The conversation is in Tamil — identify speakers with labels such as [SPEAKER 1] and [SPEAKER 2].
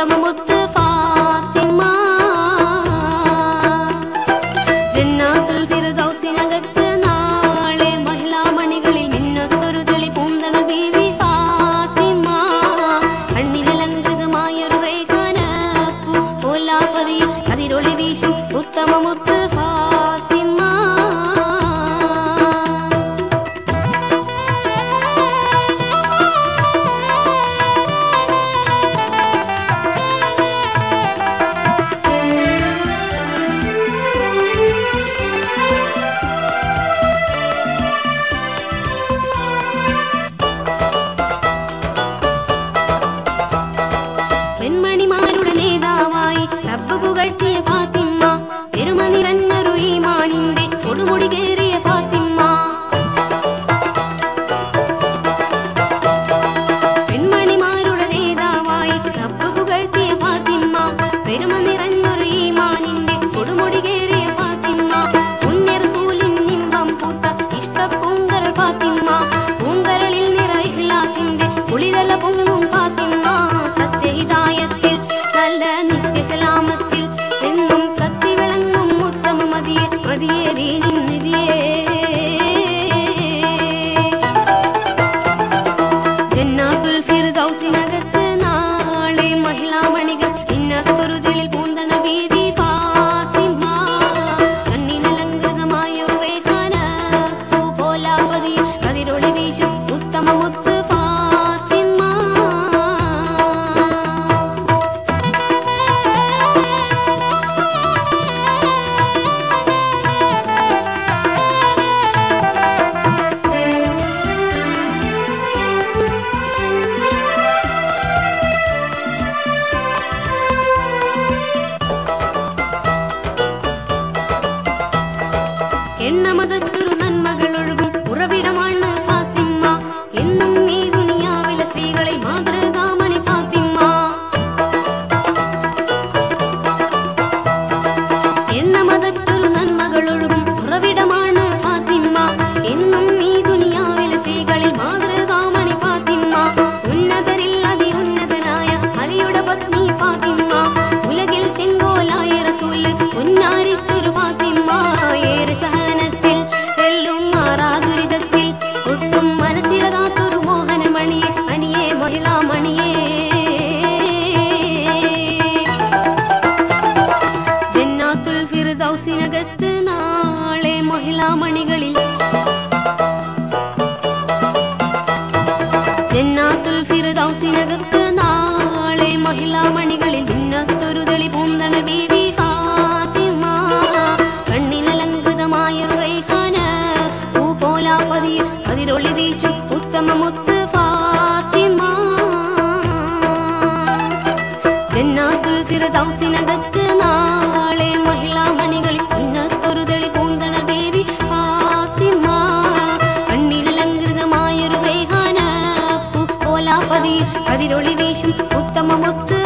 [SPEAKER 1] தமுமுத்து மலேதாவாய் ரப்பு புகழ்த்தி നന്മകളൊഴുകും. சிந்தாமணிகளில் தென்னாத்துல் ஃபிரதௌசி நகர்க்கு நாளை மகிழாமணிகளில் விண்ணத்தொரு தெளி பூந்தன தேவி ஹாத்திமா കണ്ണിനലങ്കൃതമായൊരു റൈഹാന് പൂപോലാപ്പതിയിൽ അതിരൊളി വീച്ചും ഉത്തമ മുത്ത് ഫാത്തിമ തെന്നാത്തുൽ ഫിറദൗസി നഗത്ത് వేషం ఉత్తమ ముత్తు